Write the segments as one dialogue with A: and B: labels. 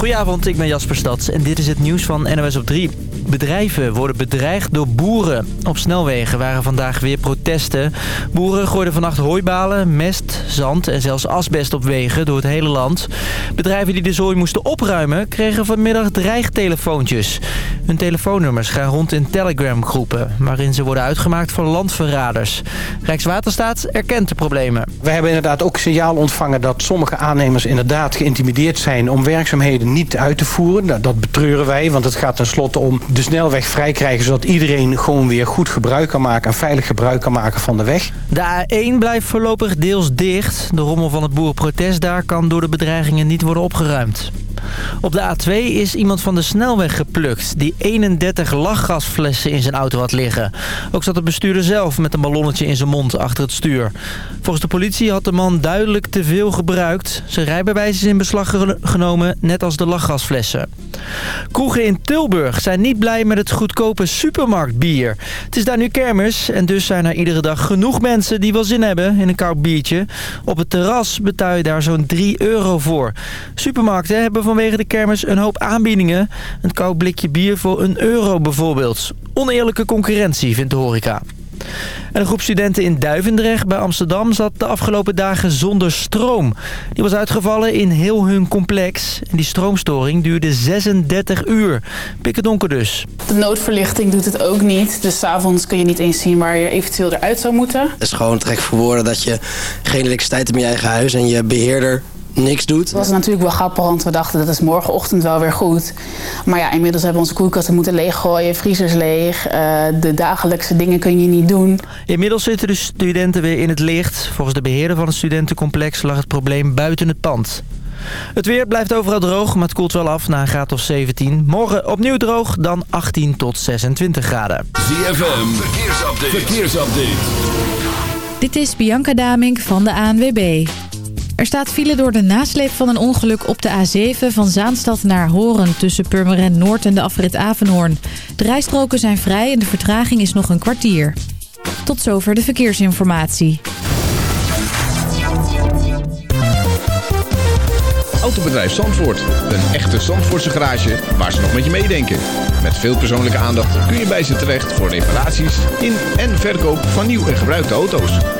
A: Goedenavond, ik ben Jasper Stads en dit is het nieuws van NOS op 3. Bedrijven worden bedreigd door boeren. Op snelwegen waren vandaag weer protesten. Boeren gooiden vannacht hooibalen, mest, zand en zelfs asbest op wegen door het hele land. Bedrijven die de zooi moesten opruimen kregen vanmiddag dreigtelefoontjes. Hun telefoonnummers gaan rond in Telegram-groepen... waarin ze worden uitgemaakt voor landverraders. Rijkswaterstaat erkent de problemen.
B: We hebben inderdaad ook signaal ontvangen dat sommige aannemers inderdaad geïntimideerd zijn om werkzaamheden niet uit te voeren. Nou, dat betreuren wij, want het gaat tenslotte om de snelweg vrij krijgen... zodat iedereen gewoon weer goed gebruik kan maken en veilig gebruik kan maken van de weg.
A: De A1 blijft voorlopig deels dicht. De rommel van het boerenprotest daar kan door de bedreigingen niet worden opgeruimd. Op de A2 is iemand van de snelweg geplukt... die 31 lachgasflessen in zijn auto had liggen. Ook zat de bestuurder zelf met een ballonnetje in zijn mond achter het stuur. Volgens de politie had de man duidelijk te veel gebruikt. Zijn rijbewijs is in beslag genomen, net als de lachgasflessen. Kroegen in Tilburg zijn niet blij met het goedkope supermarktbier. Het is daar nu kermis en dus zijn er iedere dag genoeg mensen die wel zin hebben in een koud biertje. Op het terras betaal je daar zo'n 3 euro voor. Supermarkten hebben vanwege de kermis een hoop aanbiedingen. Een koud blikje bier voor een euro bijvoorbeeld. Oneerlijke concurrentie, vindt de horeca. En een groep studenten in Duivendrecht bij Amsterdam zat de afgelopen dagen zonder stroom. Die was uitgevallen in heel hun complex. En die stroomstoring duurde 36 uur. Pikken donker dus.
C: De noodverlichting doet het ook niet. Dus s'avonds kun je niet eens zien waar je eventueel eruit zou moeten.
D: Het is gewoon trek voor woorden dat je geen elektriciteit hebt in je eigen huis... en je beheerder niks doet.
C: Het was natuurlijk wel grappig, want we dachten dat is morgenochtend wel weer goed. Maar ja, inmiddels hebben we onze koelkasten moeten leeggooien, vriezers leeg. Uh, de dagelijkse dingen kun je niet doen.
A: Inmiddels zitten de studenten weer in het licht. Volgens de beheerder van het studentencomplex lag het probleem buiten het pand. Het weer blijft overal droog, maar het koelt wel af na een graad of 17. Morgen opnieuw droog, dan 18 tot 26 graden.
E: ZFM, verkeersupdate. verkeersupdate.
F: Dit is Bianca Damink van de ANWB. Er staat file door de nasleep van een ongeluk op de A7 van Zaanstad naar Horen... tussen Purmerend Noord en de afrit Avenhoorn. De rijstroken zijn vrij en de vertraging is nog een kwartier. Tot zover de verkeersinformatie.
G: Autobedrijf Zandvoort. Een echte Zandvoortse garage waar ze nog met je meedenken. Met veel persoonlijke aandacht kun je bij ze terecht voor reparaties in en verkoop van nieuw en gebruikte auto's.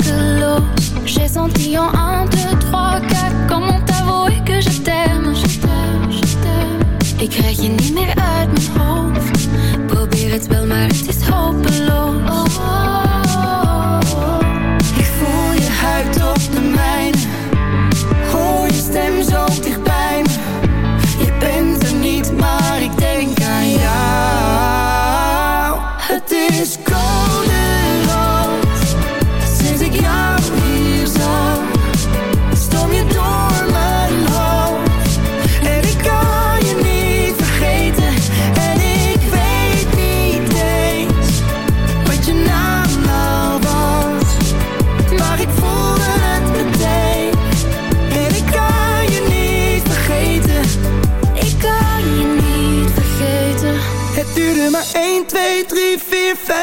H: sprakeloos. J'ai senti en 1, 2,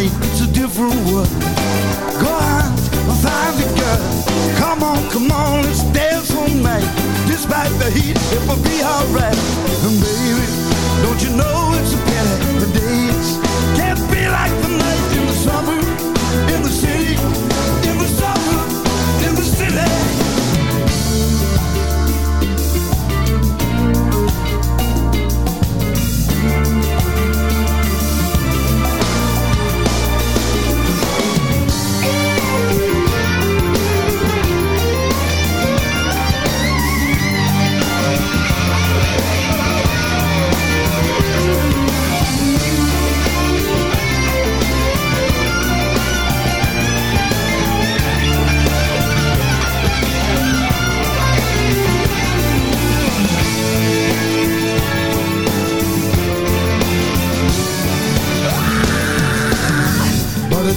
I: life, it's a different world. Go out and find a girl. Come on, come on, let's dance all night. Despite the heat, it will be alright. And baby, don't you know it's a pity the days can't be like the night in the summer in the city.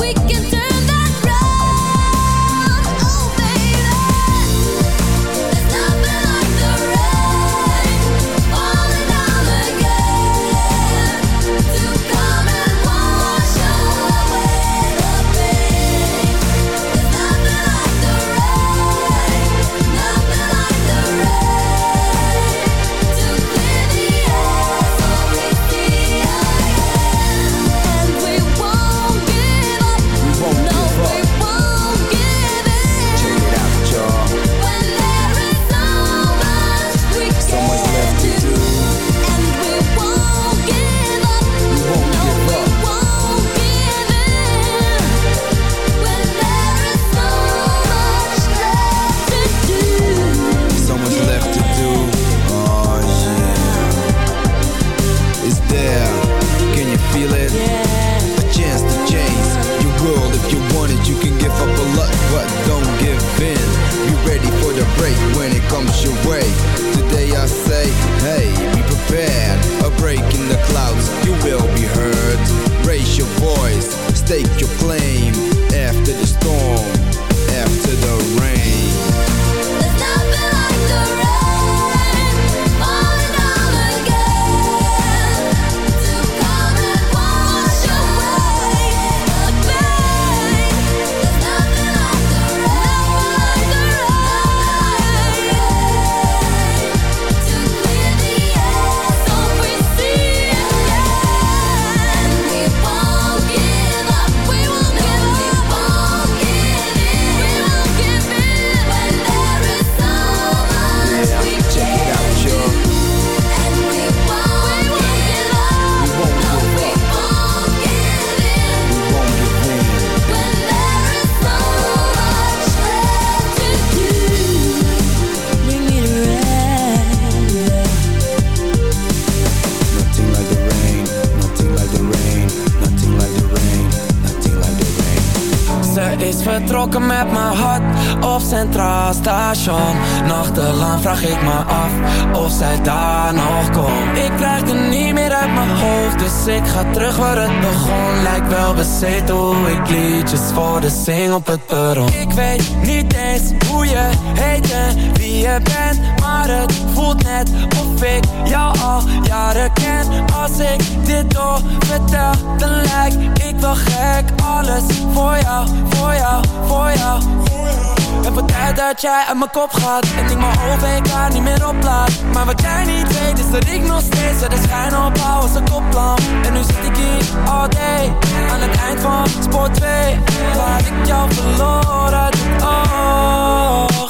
J: we can
K: gebroken met mijn hart op Centraal Station. Nachtelang vraag ik me af of zij daar nog komt. Ik krijg het niet meer uit mijn hoofd, dus ik ga terug waar het begon. Lijkt wel bezet hoe ik liedjes voor de zing op het perron. Ik weet niet eens hoe je heet en wie je bent Maar het voelt net of ik jou al jaren ken. Als ik dit door vertel, dan lijkt ik wel gek alles voor jou, voor jou, voor jou. Het wordt tijd dat jij uit mijn kop gaat En ik mijn OVK niet meer oplaat. Maar wat jij niet weet is dat ik nog steeds Zijn schijn opbouw als een koplamp. En nu zit ik hier all day Aan het eind van spoor 2 Waar ik jou verloren had, oh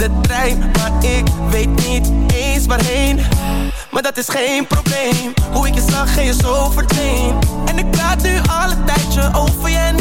L: De trein, maar ik weet niet eens waarheen. Maar dat is geen probleem. Hoe ik je zag en je zo verdween. En ik praat nu al een tijdje over je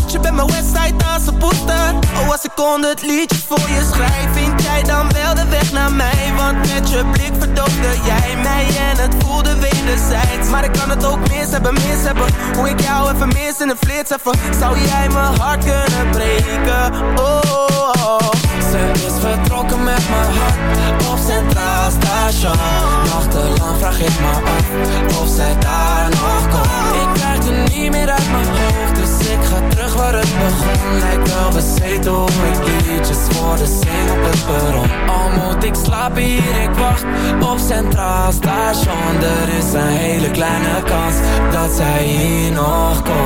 L: Schatje, bij mijn website aan zijn poester Oh, als ik kon het liedje voor je schrijf Vind jij dan wel de weg naar mij? Want met je blik verdoofde jij mij En het voelde wederzijds Maar ik kan het ook mis hebben, mis hebben Hoe ik jou even mis in een flits even Zou jij mijn hart kunnen breken? Oh, oh, oh.
K: Ze is vertrokken met mijn hart op Centraal Station Nachtelang vraag ik me af of zij daar nog komt Ik krijg het niet meer uit mijn hoofd, dus ik ga terug waar het begon Lijkt wel bezeten hoe ik liedjes voor de zing op het perron Al moet ik slapen hier, ik wacht op Centraal Station Er is een hele kleine kans dat zij hier nog komt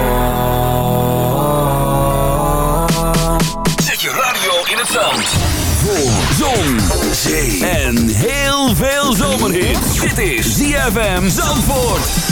M: Zet je radio in het zand. Voor zon, zee en heel veel zomerhit. Dit is ZFM Zandvoort.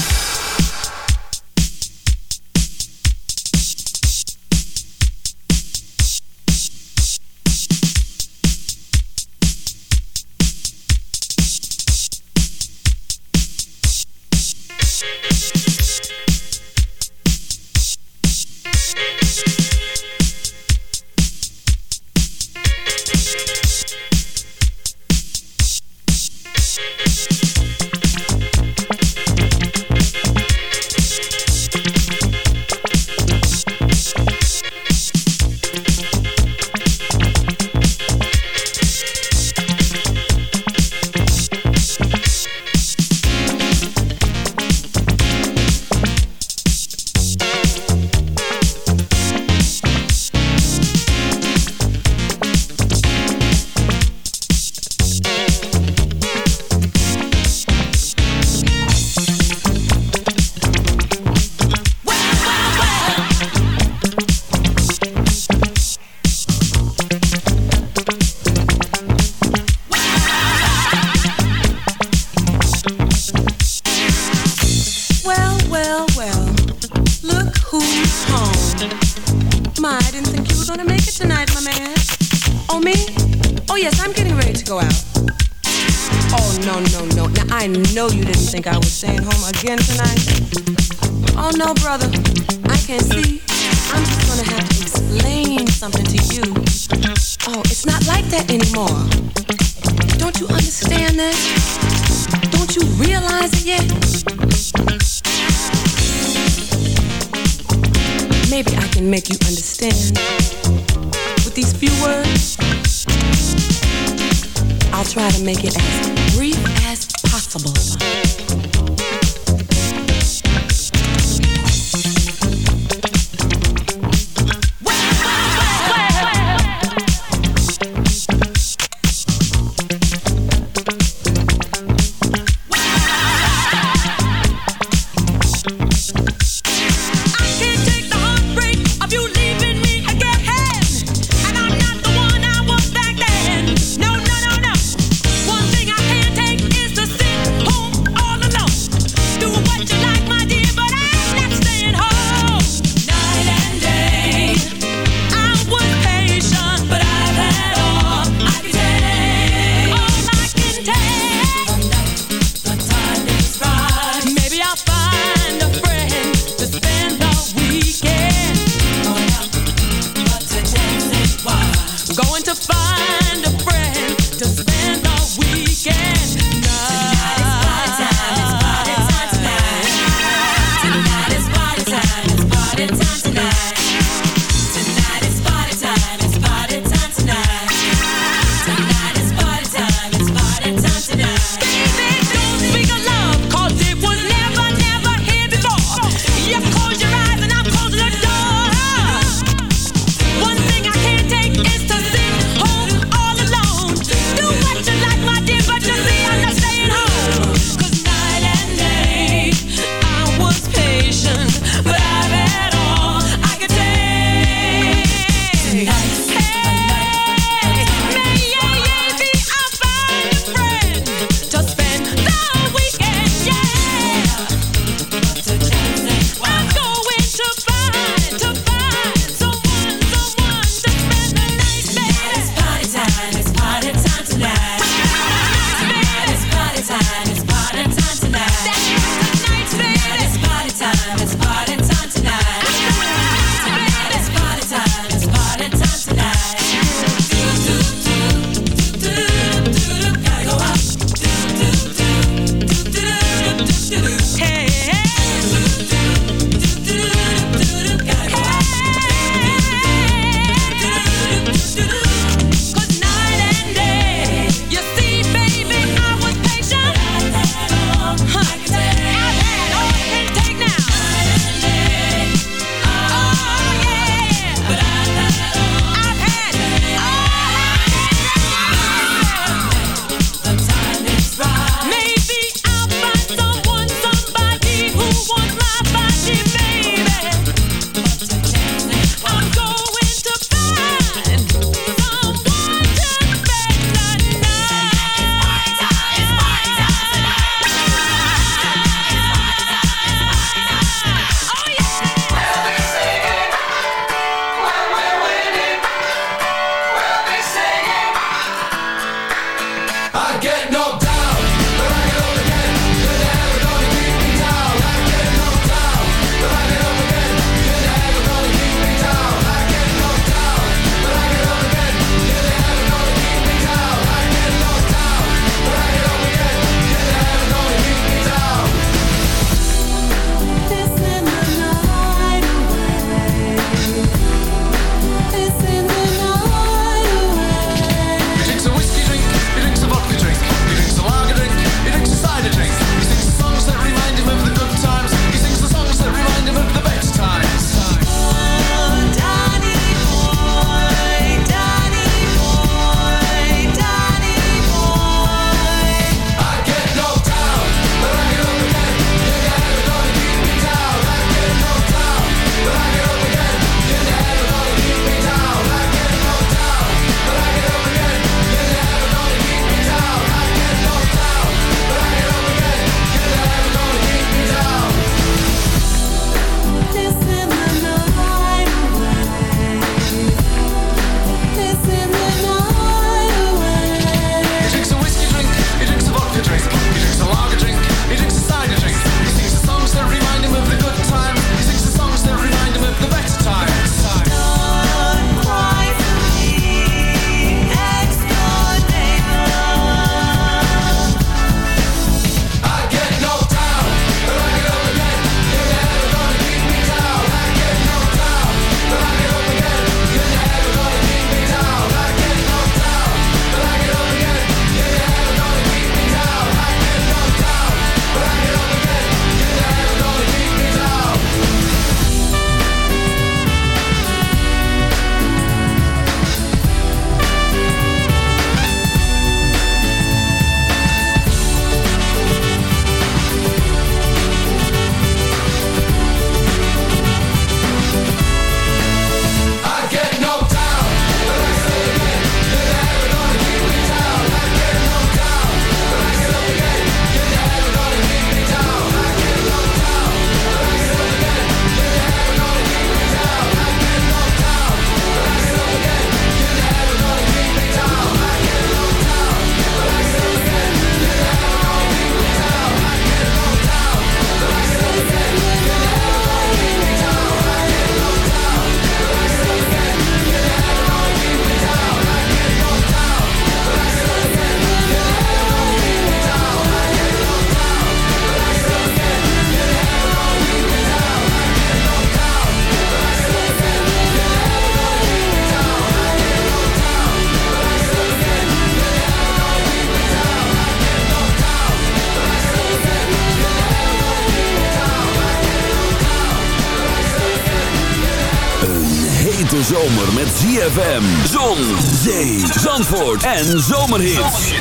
E: ZFM, Zon, Zee, Zandvoort en Zomerhits.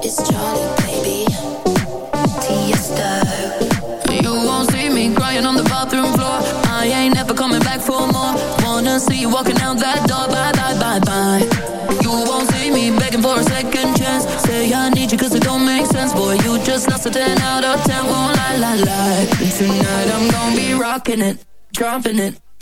N: It's Charlie, baby. Tiesto. You won't see me crying on the bathroom floor. I ain't never coming back for more. Wanna see you walking out that door. Bye, bye, bye, bye. You won't see me begging for a second chance. Say I need you cause it don't make sense. Boy, you just lost a 10 out of 10. Won't lie, lie, lie. Tonight I'm gonna be rocking it, dropping it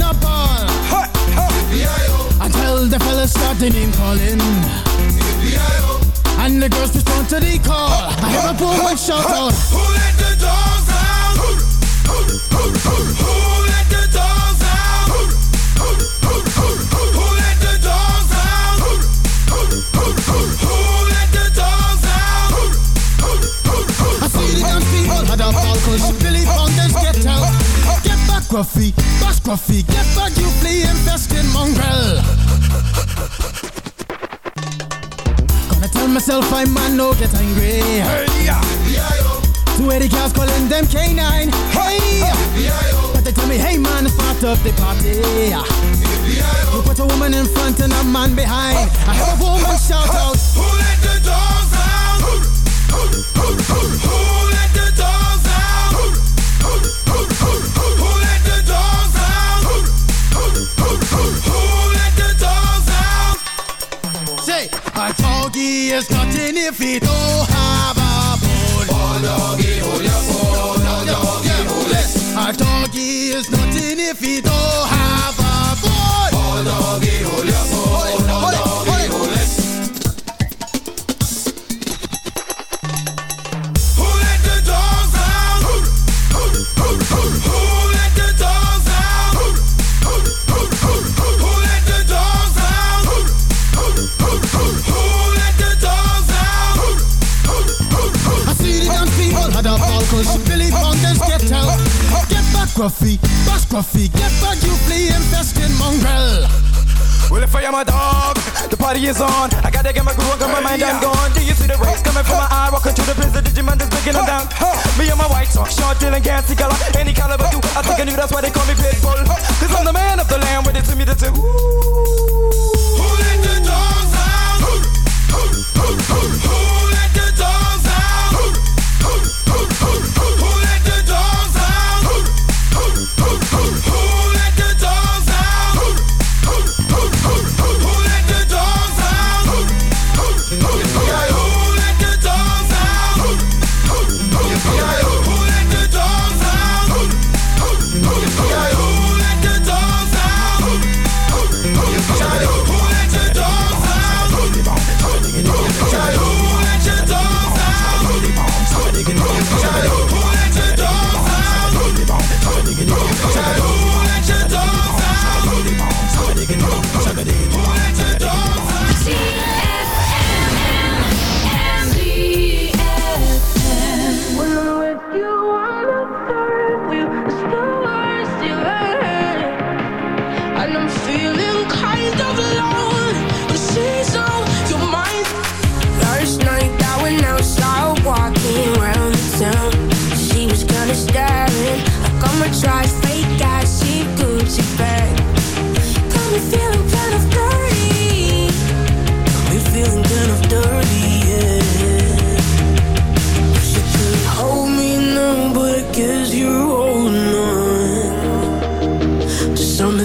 I: A
O: ball. Ha, ha. Until the fellas start the name calling. And the girls respond to the call. I hear a woman shout out.
P: Who let the dogs
O: Gruffy, bash Gruffy, get back, you flea infested mongrel. Gonna tell myself I man no get angry. Hey, yeah. Two eighty cars calling them K9. Hey, but they tell me, hey man, start up the party. You put a woman in front and a man behind. I heard a woman shout out. Is nothing if he don't have a bone. Oh, doggy, hold your bone. Oh, doggy, hold it. A doggy is nothing if he don't have Gruffy, bash Gruffy, get back, you flea infested mongrel.
Q: Well, if I am a dog, the party is on. I gotta get my groove on, cause my mind I'm gone. Do you see the rays coming from my eye? Walking through the the Digimon is breaking them down. Me and my white talk, short, dealing, gassy color. Any caliber, do. I think I knew that's why they call me Pitbull. Cause I'm the man of the land, with it to me, to two.
P: Who let the dogs out? Who let the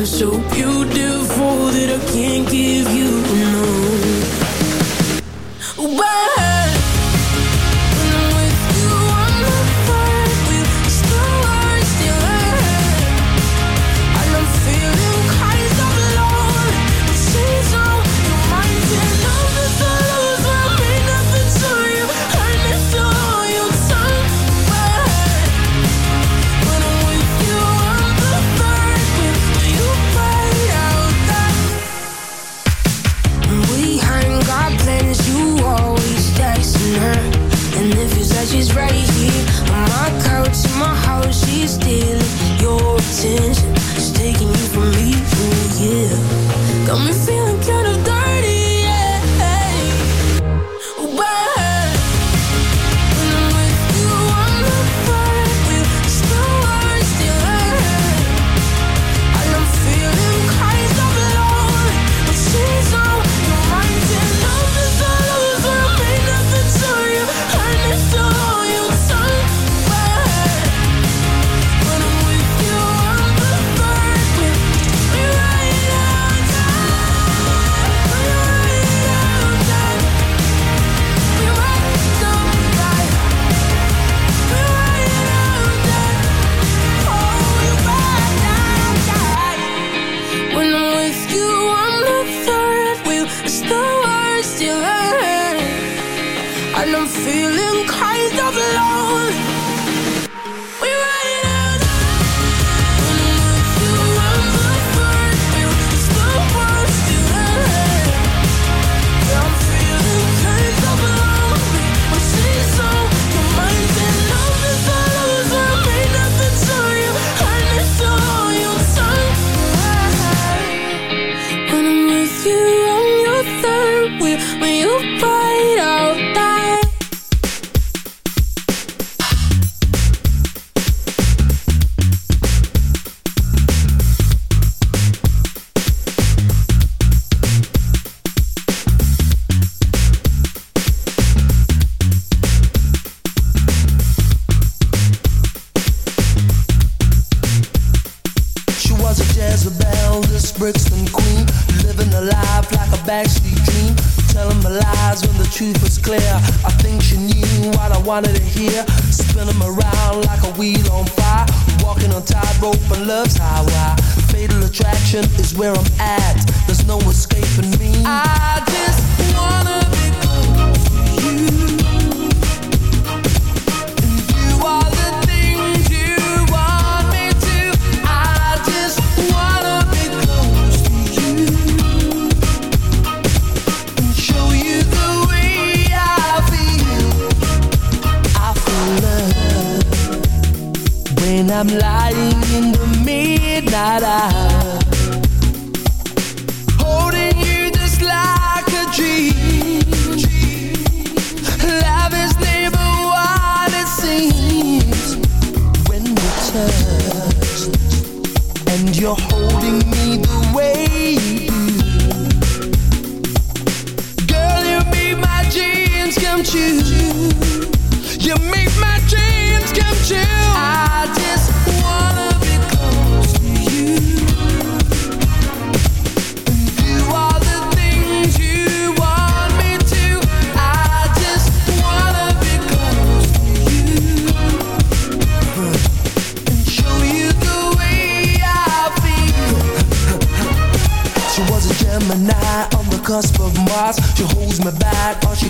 R: so beautiful that I can't give you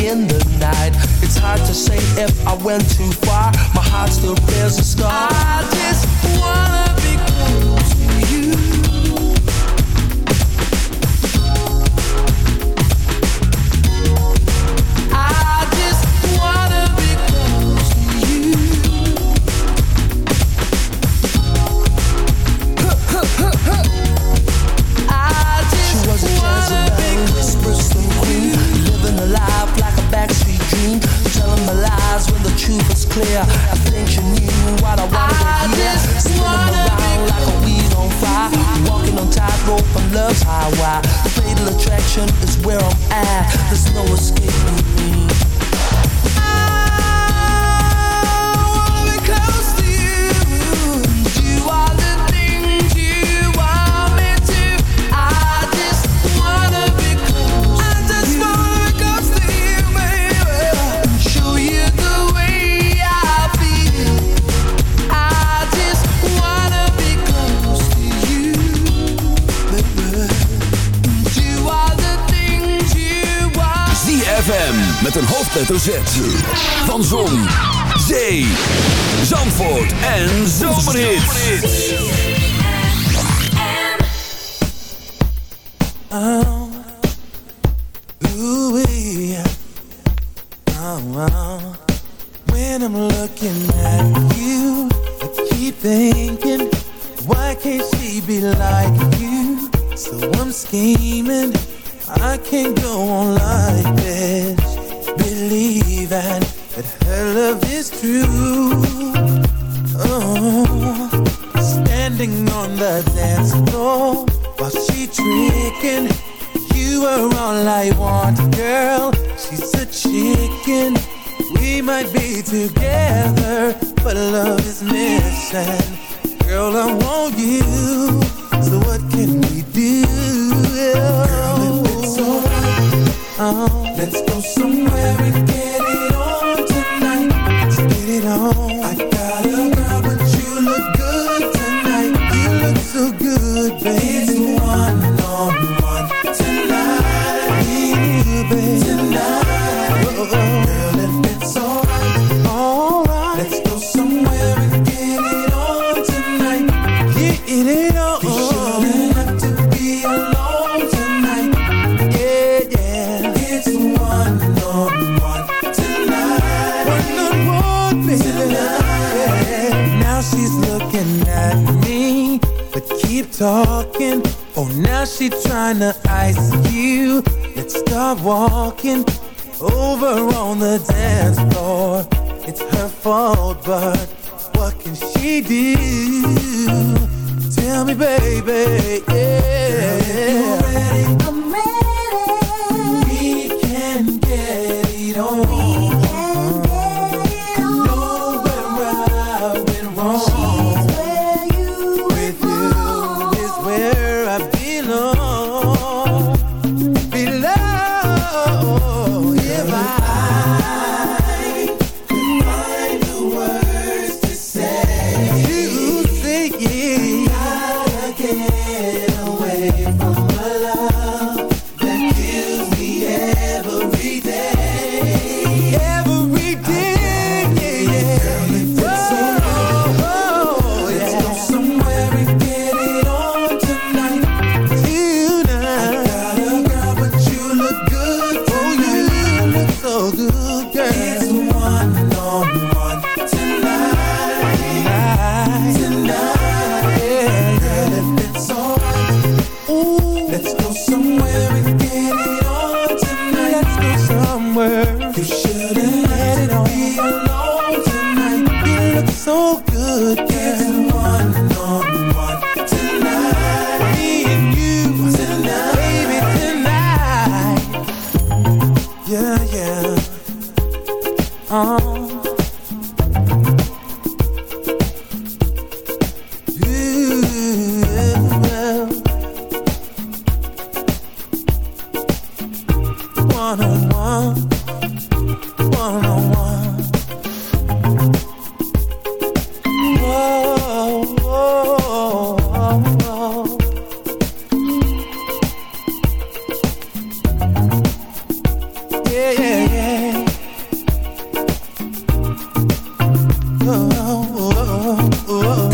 S: in the night. It's hard to say if I went too far. My heart still bears a scar. I just
M: want hoofdletter Z. Van Zon, Zee, Zandvoort en Zomerhits.
T: Oh, ooh, oh, oh. When I'm looking at you, I keep thinking, why can't she be like you? So I'm scheming, I can't go on like oh, oh, oh.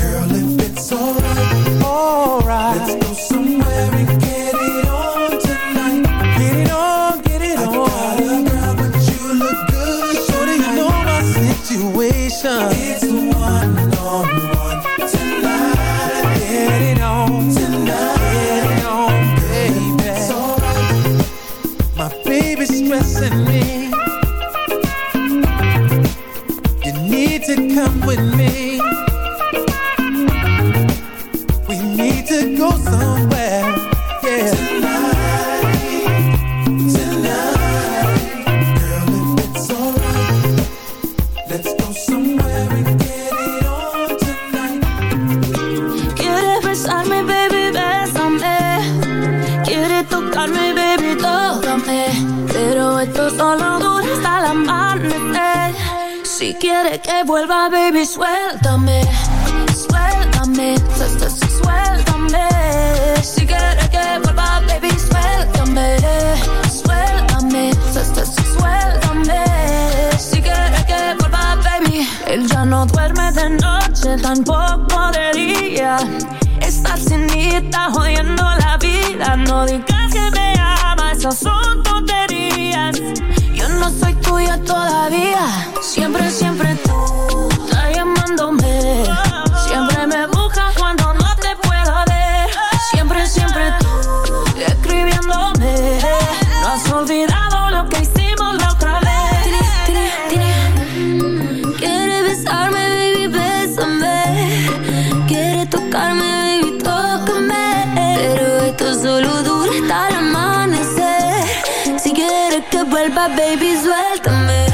T: baby,
N: suéltame.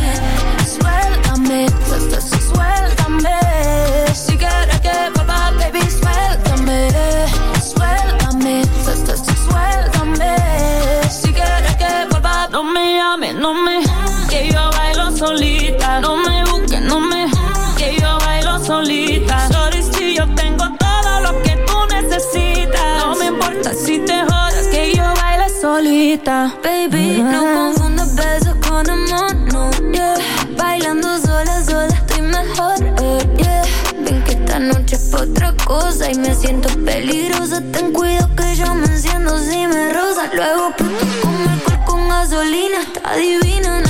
N: Suéltame, suéltame. Si quieres que papá, baby, suéltame. Suéltame, suéltame. Si quieres que papá, no
P: me llames, no me. Que yo bailo solita, no me busques, no me. Que yo bailo solita. Sorry si yo tengo todo lo que tú necesitas. No me importa si te jodas, que yo bailo solita.
H: Baby, no confío y me siento peligrosa. Ten cuidado que yo me enciendo si me rosa. Luego pinto con alcohol con gasolina, está divina.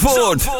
R: Zandvoort.